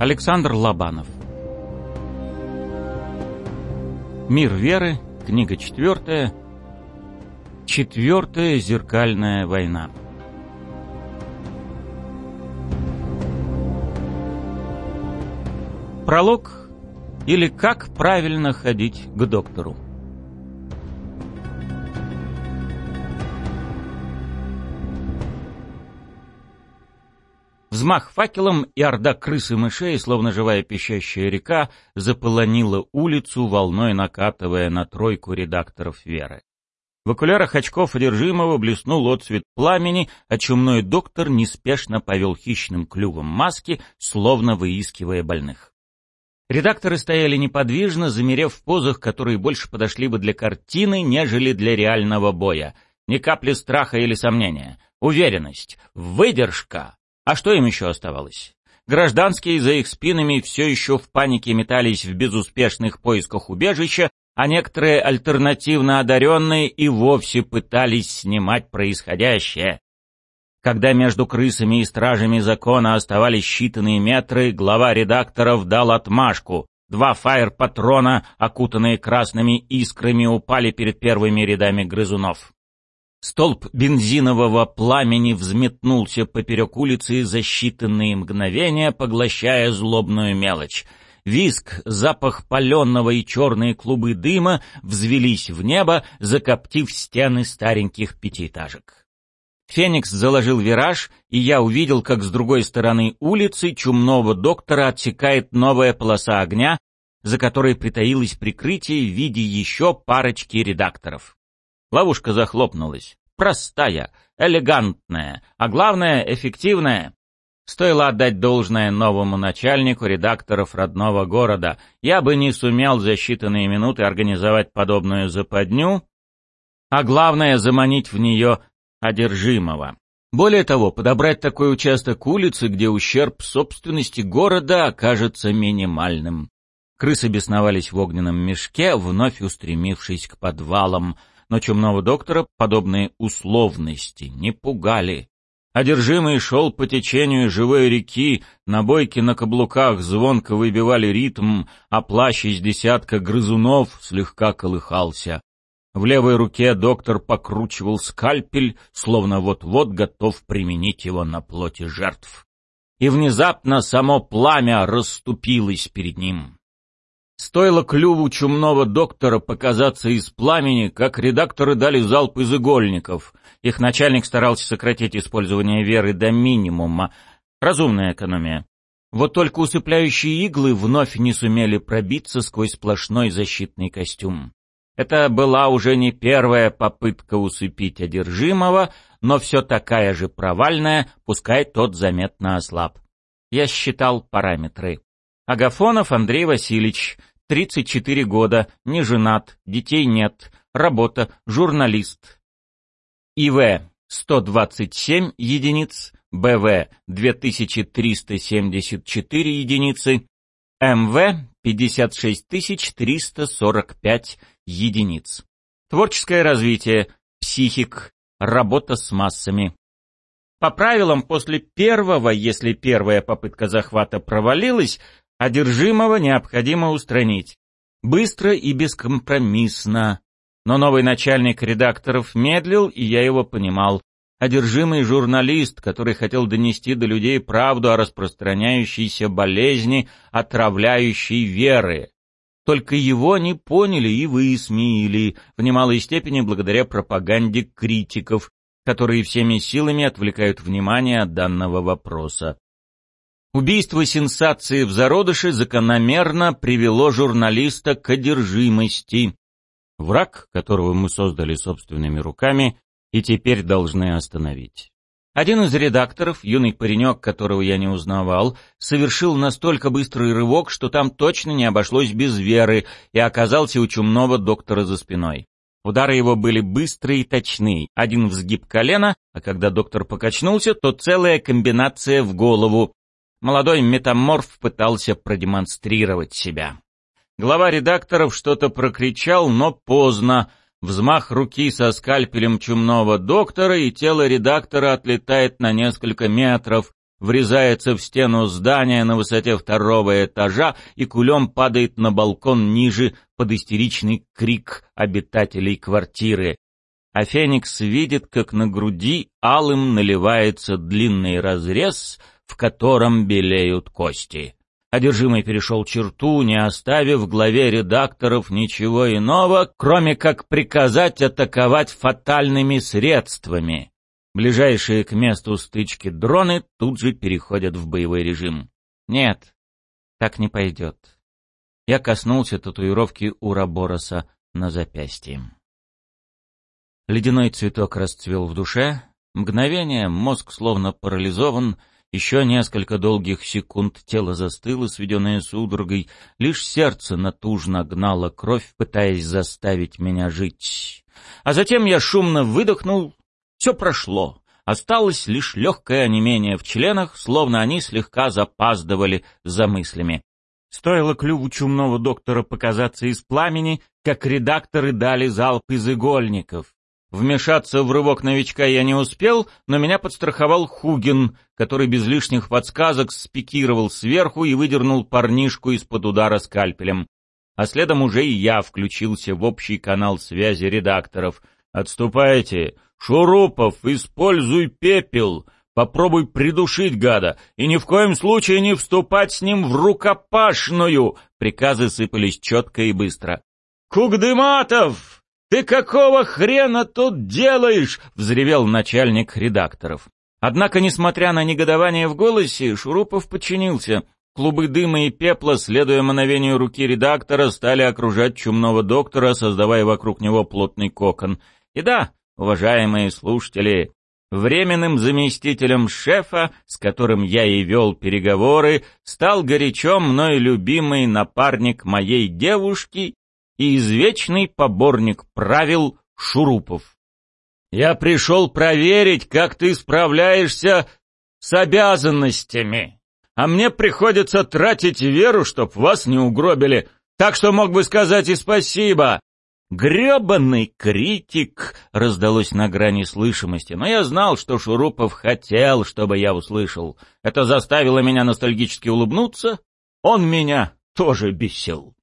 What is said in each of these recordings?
Александр Лобанов Мир веры, книга четвертая, четвертая зеркальная война. Пролог или как правильно ходить к доктору. Взмах факелом, и орда крыс и мышей, словно живая пищащая река, заполонила улицу, волной накатывая на тройку редакторов «Веры». В окулярах очков одержимого блеснул отцвет пламени, а чумной доктор неспешно повел хищным клювом маски, словно выискивая больных. Редакторы стояли неподвижно, замерев в позах, которые больше подошли бы для картины, нежели для реального боя. Ни капли страха или сомнения. Уверенность. Выдержка. А что им еще оставалось? Гражданские за их спинами все еще в панике метались в безуспешных поисках убежища, а некоторые альтернативно одаренные и вовсе пытались снимать происходящее. Когда между крысами и стражами закона оставались считанные метры, глава редакторов дал отмашку. Два фаер-патрона, окутанные красными искрами, упали перед первыми рядами грызунов. Столб бензинового пламени взметнулся поперек улицы за считанные мгновения, поглощая злобную мелочь. Виск, запах паленого и черные клубы дыма взвелись в небо, закоптив стены стареньких пятиэтажек. Феникс заложил вираж, и я увидел, как с другой стороны улицы чумного доктора отсекает новая полоса огня, за которой притаилось прикрытие в виде еще парочки редакторов. Ловушка захлопнулась. Простая, элегантная, а главное, эффективная. Стоило отдать должное новому начальнику редакторов родного города. Я бы не сумел за считанные минуты организовать подобную западню, а главное, заманить в нее одержимого. Более того, подобрать такой участок улицы, где ущерб собственности города окажется минимальным. Крысы бесновались в огненном мешке, вновь устремившись к подвалам — но чумного доктора подобные условности не пугали. Одержимый шел по течению живой реки, на бойке на каблуках звонко выбивали ритм, а плащ из десятка грызунов слегка колыхался. В левой руке доктор покручивал скальпель, словно вот-вот готов применить его на плоти жертв. И внезапно само пламя расступилось перед ним. Стоило клюву чумного доктора показаться из пламени, как редакторы дали залп из игольников. Их начальник старался сократить использование веры до минимума. Разумная экономия. Вот только усыпляющие иглы вновь не сумели пробиться сквозь сплошной защитный костюм. Это была уже не первая попытка усыпить одержимого, но все такая же провальная, пускай тот заметно ослаб. Я считал параметры. Агафонов Андрей Васильевич, 34 года, не женат, детей нет, работа, журналист. ИВ 127 единиц, БВ 2374 единицы, МВ 56345 единиц. Творческое развитие, психик, работа с массами. По правилам, после первого, если первая попытка захвата провалилась, Одержимого необходимо устранить. Быстро и бескомпромиссно. Но новый начальник редакторов медлил, и я его понимал. Одержимый журналист, который хотел донести до людей правду о распространяющейся болезни, отравляющей веры. Только его не поняли и высмеяли, в немалой степени благодаря пропаганде критиков, которые всеми силами отвлекают внимание от данного вопроса. Убийство сенсации в зародыше закономерно привело журналиста к одержимости. Враг, которого мы создали собственными руками и теперь должны остановить. Один из редакторов, юный паренек, которого я не узнавал, совершил настолько быстрый рывок, что там точно не обошлось без веры и оказался у чумного доктора за спиной. Удары его были быстрые и точны. Один взгиб колена, а когда доктор покачнулся, то целая комбинация в голову, молодой метаморф пытался продемонстрировать себя. Глава редакторов что-то прокричал, но поздно. Взмах руки со скальпелем чумного доктора, и тело редактора отлетает на несколько метров, врезается в стену здания на высоте второго этажа и кулем падает на балкон ниже под истеричный крик обитателей квартиры. А Феникс видит, как на груди алым наливается длинный разрез, в котором белеют кости. Одержимый перешел черту, не оставив в главе редакторов ничего иного, кроме как приказать атаковать фатальными средствами. Ближайшие к месту стычки дроны тут же переходят в боевой режим. Нет, так не пойдет. Я коснулся татуировки Урабороса на запястье. Ледяной цветок расцвел в душе. Мгновение, мозг словно парализован — еще несколько долгих секунд тело застыло, сведенное судорогой, лишь сердце натужно гнало кровь, пытаясь заставить меня жить. А затем я шумно выдохнул, все прошло. Осталось лишь легкое онемение в членах, словно они слегка запаздывали за мыслями. Стоило клюву чумного доктора показаться из пламени, как редакторы дали залп из игольников. Вмешаться в рывок новичка я не успел, но меня подстраховал Хугин, который без лишних подсказок спикировал сверху и выдернул парнишку из-под удара скальпелем. А следом уже и я включился в общий канал связи редакторов. «Отступайте! Шурупов, используй пепел! Попробуй придушить гада, и ни в коем случае не вступать с ним в рукопашную!» Приказы сыпались четко и быстро. «Кугдыматов! «Ты какого хрена тут делаешь?» — взревел начальник редакторов. Однако, несмотря на негодование в голосе, Шурупов подчинился. Клубы дыма и пепла, следуя мановению руки редактора, стали окружать чумного доктора, создавая вокруг него плотный кокон. И да, уважаемые слушатели, временным заместителем шефа, с которым я и вел переговоры, стал горячо мной любимый напарник моей девушки и извечный поборник правил Шурупов. «Я пришел проверить, как ты справляешься с обязанностями, а мне приходится тратить веру, чтоб вас не угробили, так что мог бы сказать и спасибо». «Гребанный критик!» — раздалось на грани слышимости, но я знал, что Шурупов хотел, чтобы я услышал. Это заставило меня ностальгически улыбнуться. Он меня тоже бесил.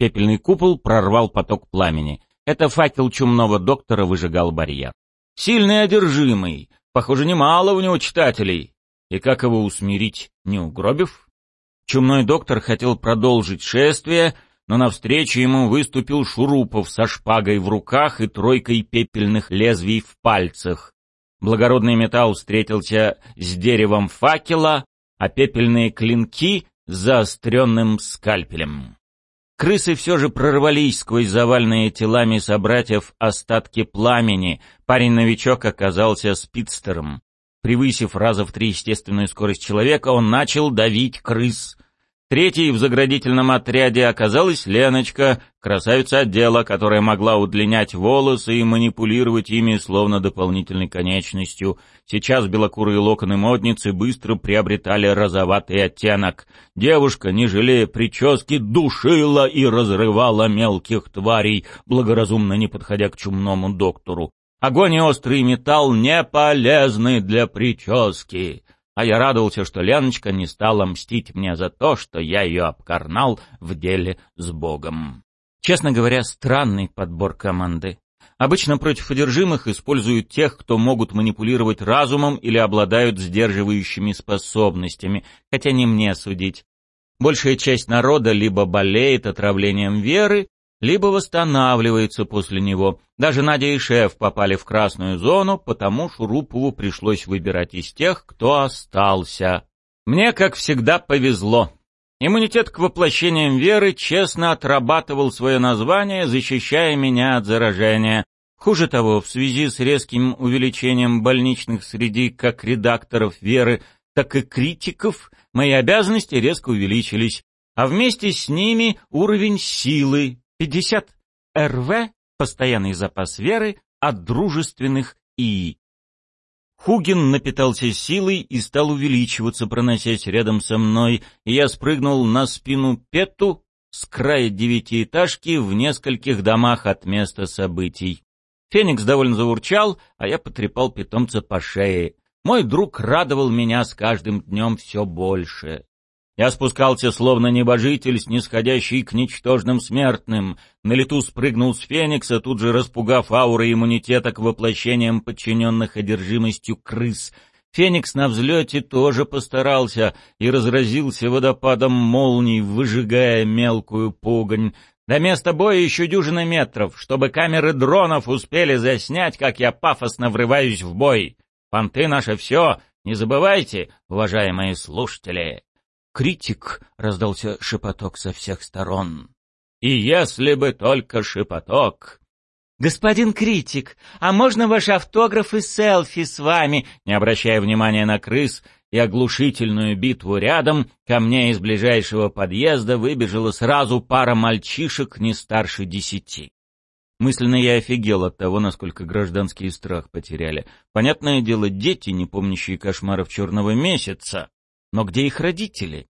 Пепельный купол прорвал поток пламени. Это факел чумного доктора выжигал барьер. Сильный одержимый. Похоже, немало у него читателей. И как его усмирить, не угробив? Чумной доктор хотел продолжить шествие, но навстречу ему выступил Шурупов со шпагой в руках и тройкой пепельных лезвий в пальцах. Благородный металл встретился с деревом факела, а пепельные клинки — с заостренным скальпелем. Крысы все же прорвались сквозь завальные телами собратьев остатки пламени. Парень-новичок оказался спидстером. Превысив раза в три естественную скорость человека, он начал давить крыс — Третьей в заградительном отряде оказалась Леночка, красавица отдела, которая могла удлинять волосы и манипулировать ими словно дополнительной конечностью. Сейчас белокурые локоны модницы быстро приобретали розоватый оттенок. Девушка, не жалея прически, душила и разрывала мелких тварей, благоразумно не подходя к чумному доктору. Огонь и острый металл не полезны для прически а я радовался, что Леночка не стала мстить мне за то, что я ее обкарнал в деле с Богом. Честно говоря, странный подбор команды. Обычно против одержимых используют тех, кто могут манипулировать разумом или обладают сдерживающими способностями, хотя не мне судить. Большая часть народа либо болеет отравлением веры, либо восстанавливается после него. Даже Надя и шеф попали в красную зону, потому Шурупову пришлось выбирать из тех, кто остался. Мне, как всегда, повезло. Иммунитет к воплощениям веры честно отрабатывал свое название, защищая меня от заражения. Хуже того, в связи с резким увеличением больничных среди как редакторов веры, так и критиков, мои обязанности резко увеличились, а вместе с ними уровень силы, 50 РВ — постоянный запас веры от дружественных ИИ. Хугин напитался силой и стал увеличиваться, проносясь рядом со мной, и я спрыгнул на спину Пету с края девятиэтажки в нескольких домах от места событий. Феникс довольно заурчал, а я потрепал питомца по шее. мой друг радовал меня с каждым днем все больше. Я спускался словно небожитель, снисходящий к ничтожным смертным. На лету спрыгнул с Феникса, тут же распугав ауры иммунитета к воплощениям подчиненных одержимостью крыс. Феникс на взлете тоже постарался и разразился водопадом молний, выжигая мелкую погонь. До места боя еще дюжина метров, чтобы камеры дронов успели заснять, как я пафосно врываюсь в бой. Понты наше все, не забывайте, уважаемые слушатели. «Критик!» — раздался шепоток со всех сторон. «И если бы только шепоток!» «Господин критик, а можно ваш автограф и селфи с вами?» Не обращая внимания на крыс и оглушительную битву рядом, ко мне из ближайшего подъезда выбежала сразу пара мальчишек не старше десяти. Мысленно я офигел от того, насколько гражданский страх потеряли. Понятное дело, дети, не помнящие кошмаров черного месяца. Но где их родители?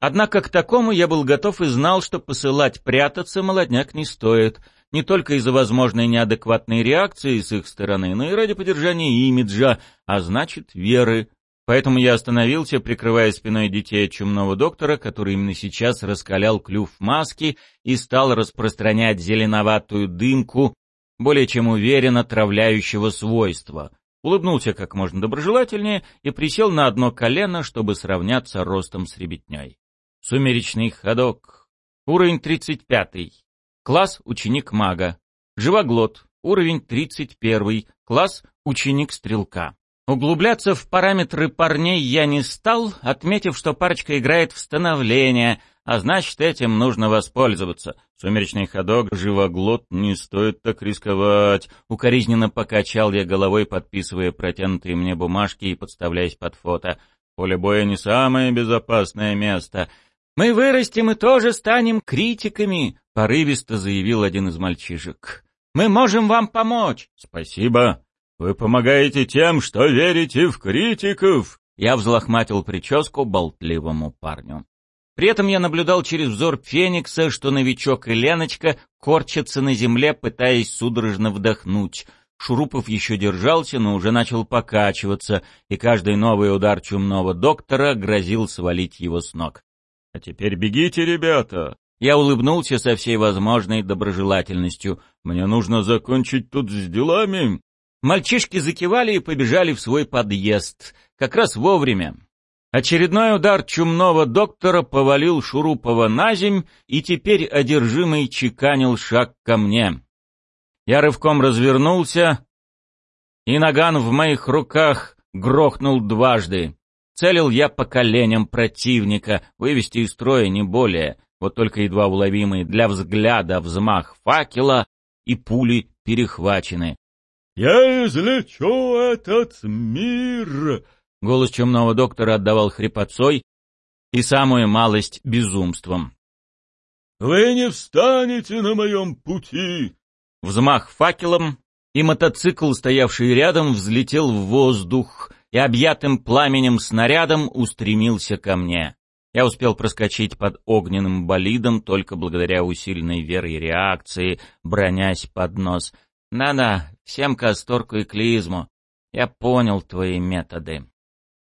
Однако к такому я был готов и знал, что посылать прятаться молодняк не стоит, не только из-за возможной неадекватной реакции с их стороны, но и ради поддержания имиджа, а значит, веры. Поэтому я остановился, прикрывая спиной детей чумного доктора, который именно сейчас раскалял клюв маски и стал распространять зеленоватую дымку, более чем уверенно травляющего свойства улыбнулся как можно доброжелательнее и присел на одно колено, чтобы сравняться ростом с ребятней. Сумеречный ходок. Уровень 35. Класс ученик мага. Живоглот. Уровень 31. Класс ученик стрелка. Углубляться в параметры парней я не стал, отметив, что парочка играет в становление, а значит, этим нужно воспользоваться. Сумеречный ходок, живоглот, не стоит так рисковать. Укоризненно покачал я головой, подписывая протянутые мне бумажки и подставляясь под фото. Поле боя не самое безопасное место. «Мы вырастем и тоже станем критиками», — порывисто заявил один из мальчишек. «Мы можем вам помочь». «Спасибо. Вы помогаете тем, что верите в критиков». Я взлохматил прическу болтливому парню. При этом я наблюдал через взор Феникса, что новичок и Леночка корчатся на земле, пытаясь судорожно вдохнуть. Шурупов еще держался, но уже начал покачиваться, и каждый новый удар чумного доктора грозил свалить его с ног. «А теперь бегите, ребята!» Я улыбнулся со всей возможной доброжелательностью. «Мне нужно закончить тут с делами!» Мальчишки закивали и побежали в свой подъезд. Как раз вовремя. Очередной удар чумного доктора повалил Шурупова на земь, и теперь одержимый чеканил шаг ко мне. Я рывком развернулся, и наган в моих руках грохнул дважды. Целил я по коленям противника, вывести из строя не более, вот только едва уловимый для взгляда взмах факела, и пули перехвачены. «Я излечу этот мир!» Голос чумного доктора отдавал хрипотцой и самую малость безумством. «Вы не встанете на моем пути!» Взмах факелом, и мотоцикл, стоявший рядом, взлетел в воздух и объятым пламенем снарядом устремился ко мне. Я успел проскочить под огненным болидом только благодаря усиленной вере и реакции, бронясь под нос. «На-на, всем касторку и клизму. Я понял твои методы».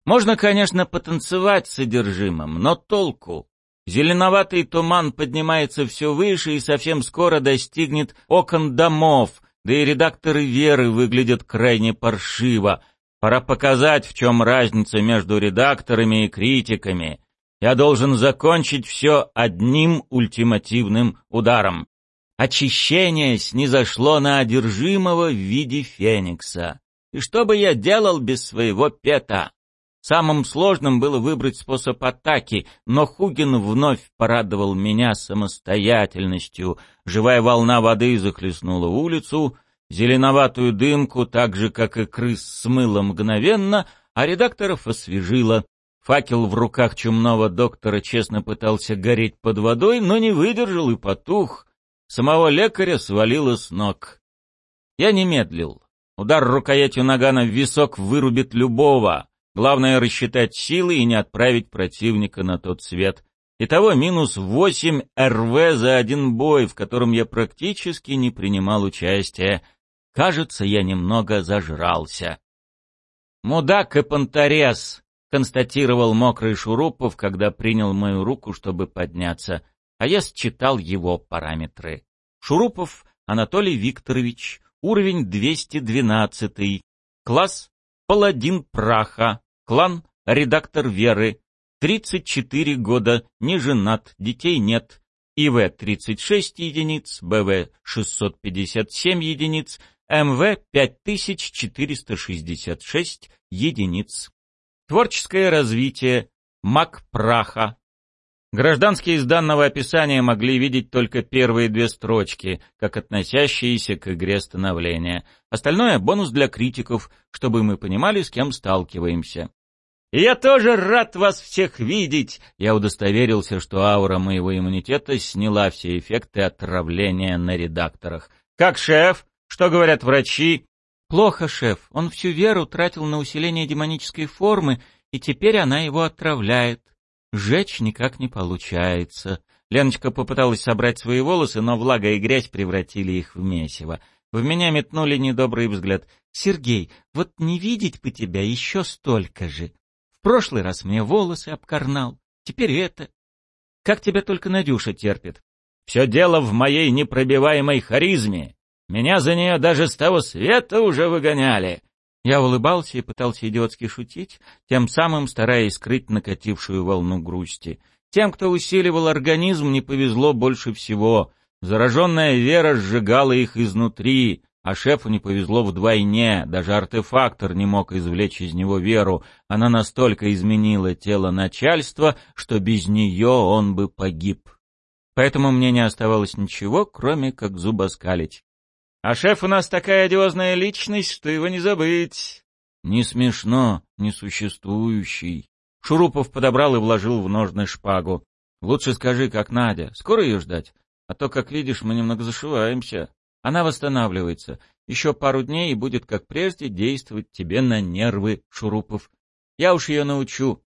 Можно, конечно, потанцевать с содержимым, но толку? Зеленоватый туман поднимается все выше и совсем скоро достигнет окон домов, да и редакторы «Веры» выглядят крайне паршиво. Пора показать, в чем разница между редакторами и критиками. Я должен закончить все одним ультимативным ударом. Очищение снизошло на одержимого в виде феникса. И что бы я делал без своего пета? Самым сложным было выбрать способ атаки, но Хугин вновь порадовал меня самостоятельностью. Живая волна воды захлестнула улицу, зеленоватую дымку, так же, как и крыс, смыла мгновенно, а редакторов освежила. Факел в руках чумного доктора честно пытался гореть под водой, но не выдержал и потух. Самого лекаря свалило с ног. Я не медлил. Удар рукоятью нагана в висок вырубит любого. Главное рассчитать силы и не отправить противника на тот свет. Итого минус 8 РВ за один бой, в котором я практически не принимал участия. Кажется, я немного зажрался. «Мудак и понторез», — констатировал мокрый Шурупов, когда принял мою руку, чтобы подняться, а я считал его параметры. Шурупов Анатолий Викторович, уровень 212, класс «Паладин праха», клан «Редактор веры», 34 года, не женат, детей нет, ИВ 36 единиц, БВ 657 единиц, МВ 5466 единиц. Творческое развитие, маг праха. Гражданские из данного описания могли видеть только первые две строчки, как относящиеся к игре становления. Остальное — бонус для критиков, чтобы мы понимали, с кем сталкиваемся. «Я тоже рад вас всех видеть!» Я удостоверился, что аура моего иммунитета сняла все эффекты отравления на редакторах. «Как шеф? Что говорят врачи?» «Плохо, шеф. Он всю веру тратил на усиление демонической формы, и теперь она его отравляет. Жечь никак не получается». Леночка попыталась собрать свои волосы, но влага и грязь превратили их в месиво. В меня метнули недобрый взгляд. «Сергей, вот не видеть бы тебя еще столько же прошлый раз мне волосы обкорнал, теперь это. Как тебя только Надюша терпит. Все дело в моей непробиваемой харизме. Меня за нее даже с того света уже выгоняли. Я улыбался и пытался идиотски шутить, тем самым стараясь скрыть накатившую волну грусти. Тем, кто усиливал организм, не повезло больше всего. Зараженная вера сжигала их изнутри, а шефу не повезло вдвойне, даже артефактор не мог извлечь из него веру. Она настолько изменила тело начальства, что без нее он бы погиб. Поэтому мне не оставалось ничего, кроме как зубоскалить. А шеф у нас такая одиозная личность, что его не забыть. Не смешно, несуществующий. Шурупов подобрал и вложил в ножны шпагу. Лучше скажи, как Надя. Скоро ее ждать? А то, как видишь, мы немного зашиваемся. Она восстанавливается. Еще пару дней и будет, как прежде, действовать тебе на нервы, Шурупов. Я уж ее научу.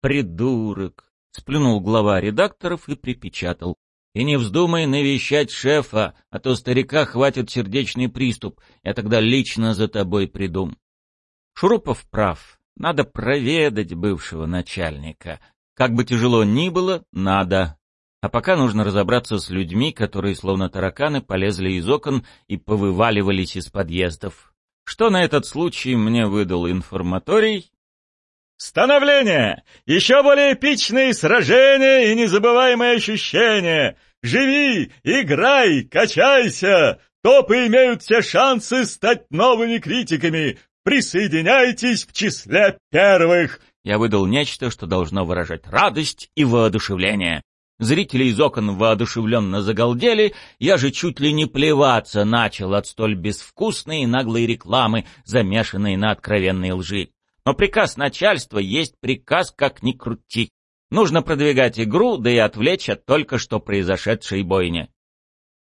Придурок. Сплюнул глава редакторов и припечатал. И не вздумай навещать шефа, а то старика хватит сердечный приступ. Я тогда лично за тобой приду. Шурупов прав. Надо проведать бывшего начальника. Как бы тяжело ни было, надо. А пока нужно разобраться с людьми, которые словно тараканы полезли из окон и повываливались из подъездов. Что на этот случай мне выдал информаторий? «Становление! Еще более эпичные сражения и незабываемые ощущения! Живи, играй, качайся! Топы имеют все шансы стать новыми критиками! Присоединяйтесь в числе первых!» Я выдал нечто, что должно выражать радость и воодушевление. Зрители из окон воодушевленно загалдели, я же чуть ли не плеваться начал от столь безвкусной и наглой рекламы, замешанной на откровенной лжи. Но приказ начальства есть приказ, как ни крути. Нужно продвигать игру, да и отвлечь от только что произошедшей бойни.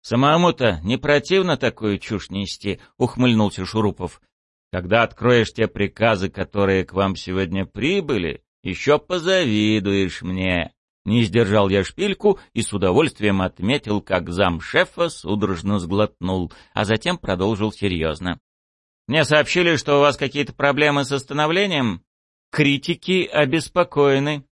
«Самому-то не противно такую чушь нести», — ухмыльнулся Шурупов. «Когда откроешь те приказы, которые к вам сегодня прибыли, еще позавидуешь мне». Не сдержал я шпильку и с удовольствием отметил, как замшефа судорожно сглотнул, а затем продолжил серьезно. «Мне сообщили, что у вас какие-то проблемы с остановлением? Критики обеспокоены.